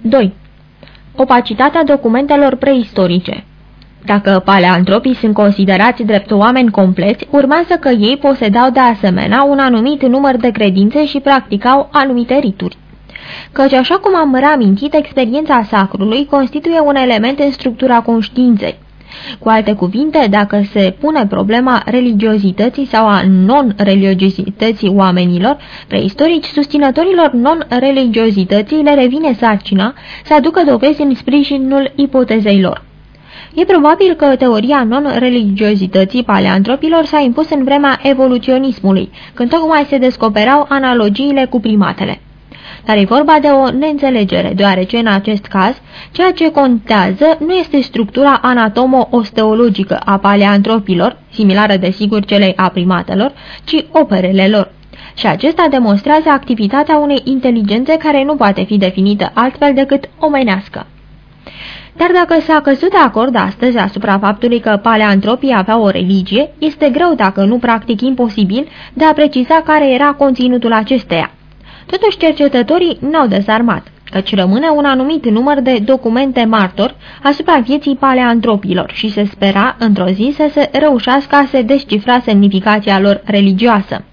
2. Opacitatea documentelor preistorice dacă paleantropii sunt considerați drept oameni compleți, urmează că ei posedau de asemenea un anumit număr de credințe și practicau anumite rituri. Căci, așa cum am reamintit, experiența sacrului constituie un element în structura conștiinței. Cu alte cuvinte, dacă se pune problema religiozității sau a non-religiozității oamenilor, preistorici susținătorilor non-religiozității le revine sarcina să aducă dovezi în sprijinul ipotezei lor. E probabil că teoria non-religiozității paleantropilor s-a impus în vremea evoluționismului, când tocmai se descoperau analogiile cu primatele. Dar e vorba de o neînțelegere, deoarece în acest caz, ceea ce contează nu este structura anatomo-osteologică a paleantropilor, similară desigur celei a primatelor, ci operele lor. Și acesta demonstrează activitatea unei inteligențe care nu poate fi definită altfel decât omenească. Dar dacă s-a căzut de acord astăzi asupra faptului că paleantropii aveau o religie, este greu, dacă nu practic imposibil, de a preciza care era conținutul acesteia. Totuși, cercetătorii n-au desarmat, căci rămâne un anumit număr de documente martor asupra vieții paleantropilor și se spera, într-o zi, să se reușească a se descifra semnificația lor religioasă.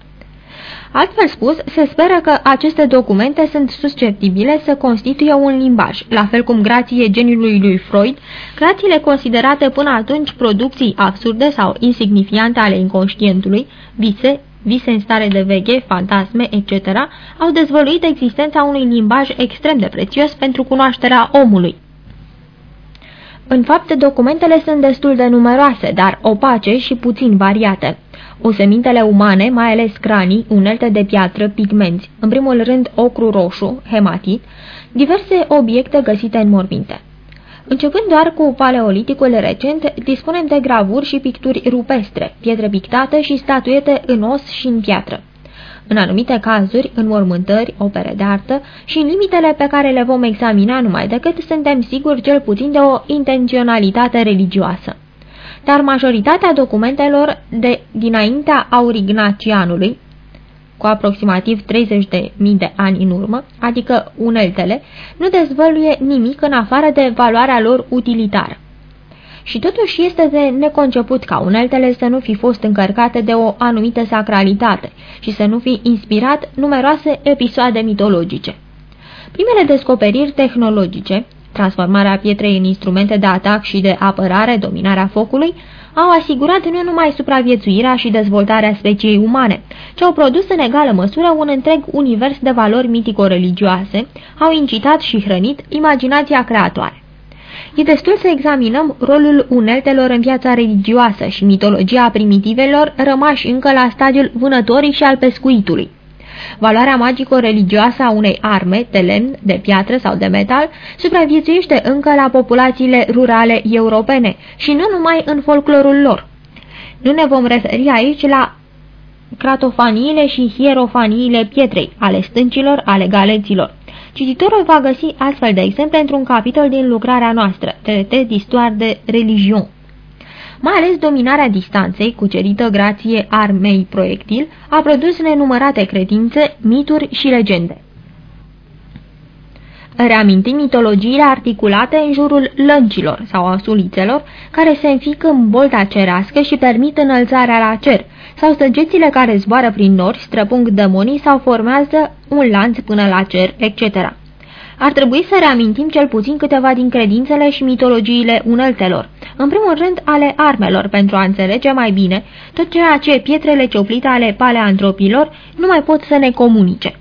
Altfel spus, se speră că aceste documente sunt susceptibile să constituie un limbaj, la fel cum grație geniului lui Freud, grațiile considerate până atunci producții absurde sau insignifiante ale inconștientului, vise, vise în stare de veghe, fantasme, etc., au dezvăluit existența unui limbaj extrem de prețios pentru cunoașterea omului. În fapt, documentele sunt destul de numeroase, dar opace și puțin variate. Osemintele umane, mai ales cranii, unelte de piatră, pigmenți, în primul rând ocru roșu, hematit, diverse obiecte găsite în morminte. Începând doar cu paleoliticul recent, dispunem de gravuri și picturi rupestre, pietre pictate și statuete în os și în piatră. În anumite cazuri, în mormântări, opere de artă și în limitele pe care le vom examina numai decât suntem siguri cel puțin de o intenționalitate religioasă dar majoritatea documentelor de dinaintea Aurignacianului, cu aproximativ 30.000 de ani în urmă, adică uneltele, nu dezvăluie nimic în afară de valoarea lor utilitară. Și totuși este de neconceput ca uneltele să nu fi fost încărcate de o anumită sacralitate și să nu fi inspirat numeroase episoade mitologice. Primele descoperiri tehnologice, transformarea pietrei în instrumente de atac și de apărare, dominarea focului, au asigurat nu numai supraviețuirea și dezvoltarea speciei umane, ci au produs în egală măsură un întreg univers de valori mitico-religioase, au incitat și hrănit imaginația creatoare. E destul să examinăm rolul uneltelor în viața religioasă și mitologia primitivelor rămași încă la stadiul vânătorii și al pescuitului. Valoarea magico-religioasă a unei arme de lemn, de piatră sau de metal supraviețuiește încă la populațiile rurale europene și nu numai în folclorul lor. Nu ne vom referi aici la cratofaniile și hierofaniile pietrei, ale stâncilor, ale galeților. Cititorul va găsi astfel de exemple într-un capitol din lucrarea noastră, Traité d'Histoire de Religion mai ales dominarea distanței, cucerită grație armei proiectil, a produs nenumărate credințe, mituri și legende. Reamintim mitologiile articulate în jurul lăncilor sau a sulițelor, care se înfică în bolta cerească și permit înălțarea la cer, sau săgețile care zboară prin nori, străpung demonii sau formează un lanț până la cer, etc ar trebui să reamintim cel puțin câteva din credințele și mitologiile uneltelor, în primul rând ale armelor, pentru a înțelege mai bine tot ceea ce pietrele cioplite ale paleantropilor nu mai pot să ne comunice.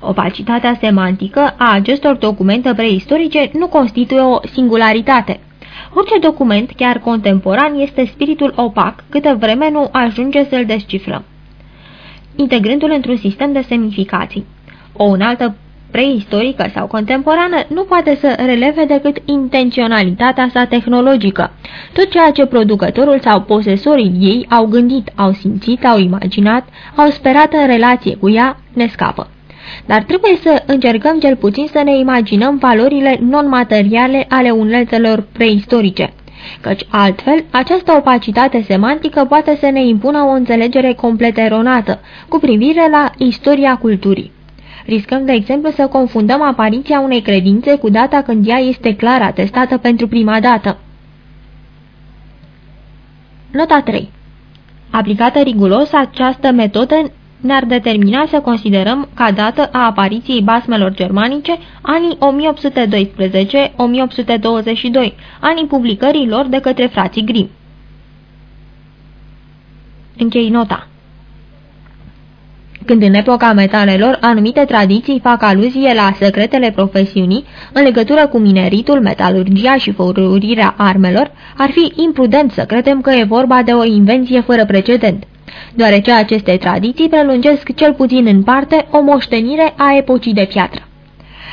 Opacitatea semantică a acestor documente preistorice nu constituie o singularitate. Orice document, chiar contemporan, este spiritul opac, câtă vreme nu ajunge să-l descifrăm integrându-l într-un sistem de semnificații. O înaltă preistorică sau contemporană nu poate să releve decât intenționalitatea sa tehnologică. Tot ceea ce producătorul sau posesorii ei au gândit, au simțit, au imaginat, au sperat în relație cu ea, ne scapă. Dar trebuie să încercăm cel puțin să ne imaginăm valorile non-materiale ale unelțelor preistorice căci altfel această opacitate semantică poate să ne impună o înțelegere complet eronată cu privire la istoria culturii. Riscăm, de exemplu, să confundăm apariția unei credințe cu data când ea este clar atestată pentru prima dată. Nota 3 Aplicată riguros, această metodă ne-ar determina să considerăm ca dată a apariției basmelor germanice anii 1812-1822, anii publicării lor de către frații Grimm. Închei nota. Când în epoca metalelor anumite tradiții fac aluzie la secretele profesiunii în legătură cu mineritul, metalurgia și făurirea armelor, ar fi imprudent să credem că e vorba de o invenție fără precedent deoarece aceste tradiții prelungesc cel puțin în parte o moștenire a epocii de piatră.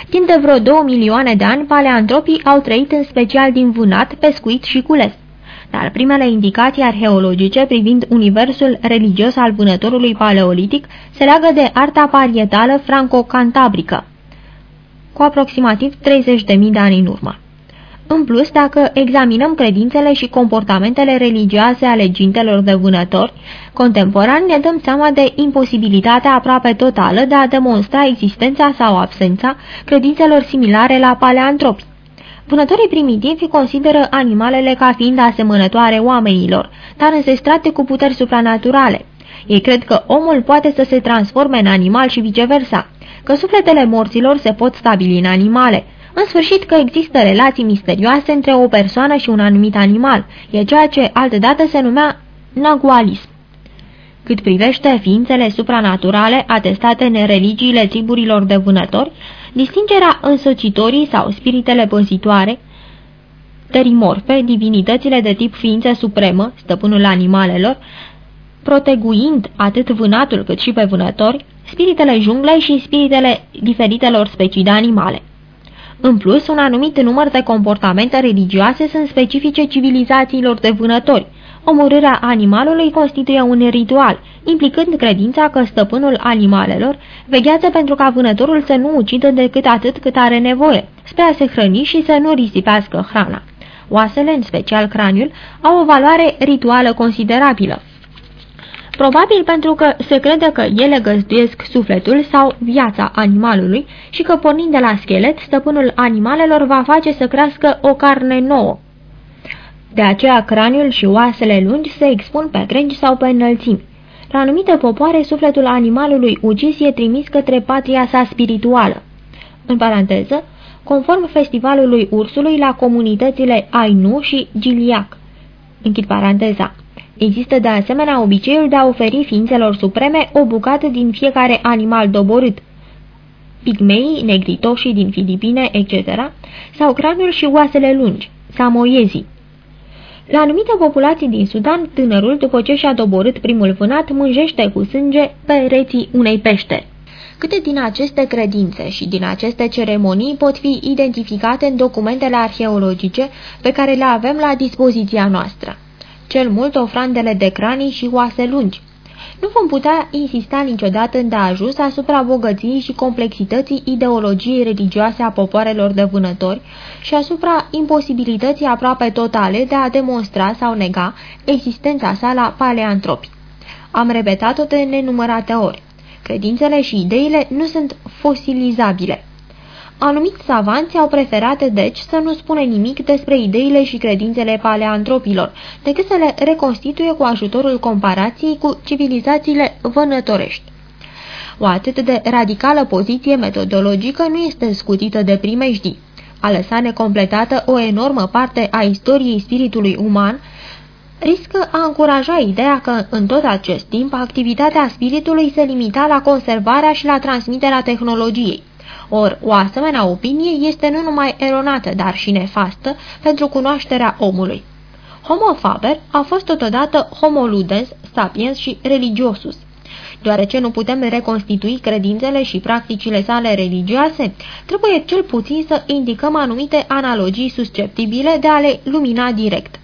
Timp de vreo două milioane de ani, paleantropii au trăit în special din vânat, pescuit și cules. Dar primele indicații arheologice privind universul religios al vânătorului paleolitic se leagă de arta parietală franco-cantabrică, cu aproximativ 30.000 de ani în urmă. În plus, dacă examinăm credințele și comportamentele religioase ale gintelor de vânători, contemporani ne dăm seama de imposibilitatea aproape totală de a demonstra existența sau absența credințelor similare la paleantropi. Vânătorii primitivi consideră animalele ca fiind asemănătoare oamenilor, dar înzestrate cu puteri supranaturale. Ei cred că omul poate să se transforme în animal și viceversa, că sufletele morților se pot stabili în animale, în sfârșit că există relații misterioase între o persoană și un anumit animal, e ceea ce altădată se numea nagualism. Cât privește ființele supranaturale atestate în religiile triburilor de vânători, distingerea însocitorii sau spiritele păzitoare, terimorfe, divinitățile de tip ființă supremă, stăpânul animalelor, proteguind atât vânatul cât și pe vânători, spiritele junglei și spiritele diferitelor specii de animale. În plus, un anumit număr de comportamente religioase sunt specifice civilizațiilor de vânători. Omorârea animalului constituie un ritual, implicând credința că stăpânul animalelor veghează pentru ca vânătorul să nu ucidă decât atât cât are nevoie, spre a se hrăni și să nu risipească hrana. Oasele, în special craniul, au o valoare rituală considerabilă. Probabil pentru că se crede că ele găzduiesc sufletul sau viața animalului și că pornind de la schelet, stăpânul animalelor va face să crească o carne nouă. De aceea craniul și oasele lungi se expun pe crengi sau pe înălțimi. La anumite popoare, sufletul animalului ucis e trimis către patria sa spirituală. În paranteză, conform festivalului ursului la comunitățile Ainu și Giliac. Închid paranteza. Există de asemenea obiceiul de a oferi ființelor supreme o bucată din fiecare animal doborât, pigmeii, negritoșii din Filipine, etc., sau craniul și oasele lungi, samoiezii. La anumite populații din Sudan, tânărul, după ce și-a doborât primul vânat, mânjește cu sânge pereții unei peșteri. Câte din aceste credințe și din aceste ceremonii pot fi identificate în documentele arheologice pe care le avem la dispoziția noastră? cel mult ofrandele de cranii și oase lungi. Nu vom putea insista niciodată ajuns asupra bogăției și complexității ideologiei religioase a popoarelor de vânători și asupra imposibilității aproape totale de a demonstra sau nega existența sa la paleantropi. Am repetat-o de nenumărate ori. Credințele și ideile nu sunt fosilizabile. Anumiți savanți au preferat, deci, să nu spune nimic despre ideile și credințele paleantropilor, decât să le reconstituie cu ajutorul comparației cu civilizațiile vânătorești. O atât de radicală poziție metodologică nu este scutită de primejdii. A lăsa necompletată o enormă parte a istoriei spiritului uman, riscă a încuraja ideea că, în tot acest timp, activitatea spiritului se limita la conservarea și la transmiterea tehnologiei. Or, o asemenea opinie este nu numai eronată, dar și nefastă pentru cunoașterea omului. Homo faber a fost totodată homo ludens, sapiens și religiosus. Deoarece nu putem reconstitui credințele și practicile sale religioase, trebuie cel puțin să indicăm anumite analogii susceptibile de a le lumina direct.